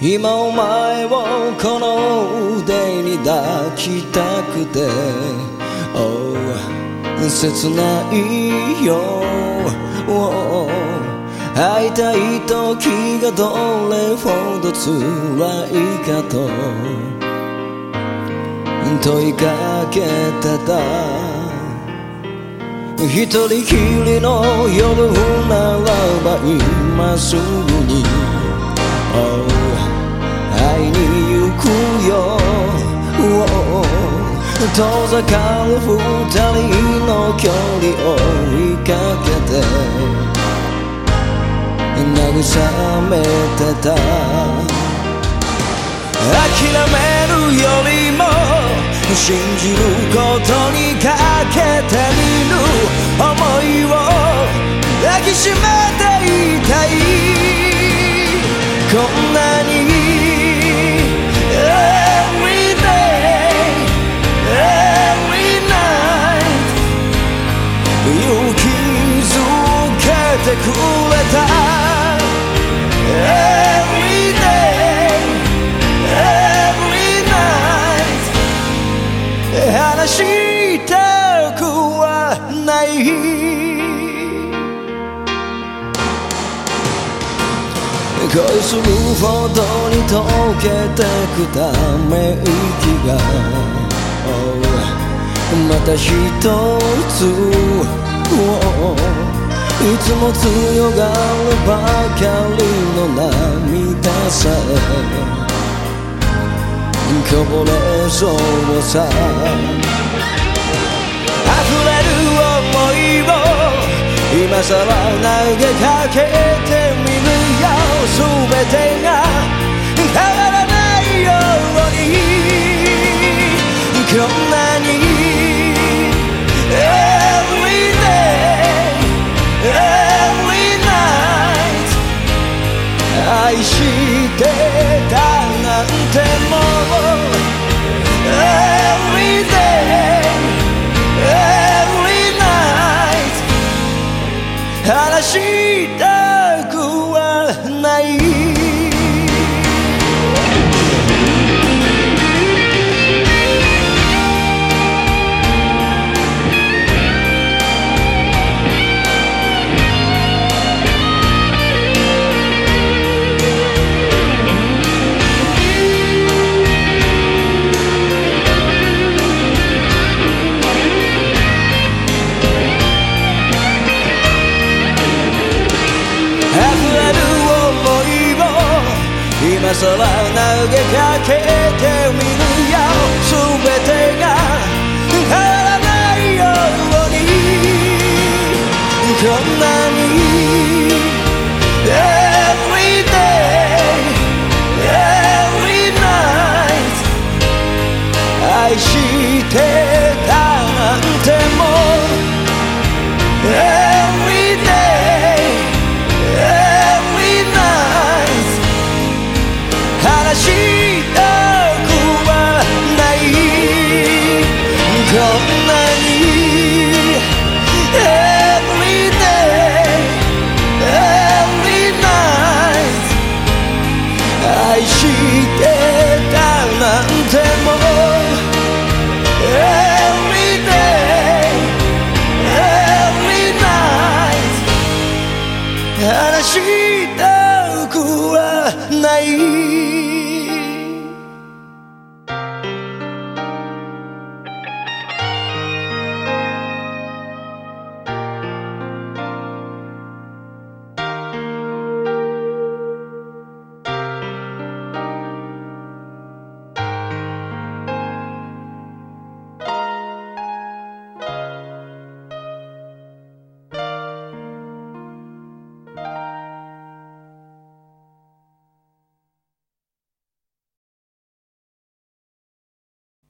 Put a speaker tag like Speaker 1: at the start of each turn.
Speaker 1: 今お前をこの腕に抱きたくて、oh、切ないよ、oh、会いたい時がどれほど辛いかと。問いかけてた。一人きりの夜ならば今すぐに、oh くよ、遠ざかる二人の距離を追いかけて慰めてた諦めるよりも信じることにかけてみる思いを抱きしめてくれた。Every day Every night 話したくはない。恋するほどに溶けてくため息が、oh、また一つも強がるばかりの涙さえ。こぼれそうさ。溢れる想いを今さら投げかけてみるよ。全てが変わらないように。こんなてたなんてもう Every day Every night 話した 今さら投げかけてみるよ。全てが変わらないよ。うにこんなに Every day Every night 愛して話したくはない。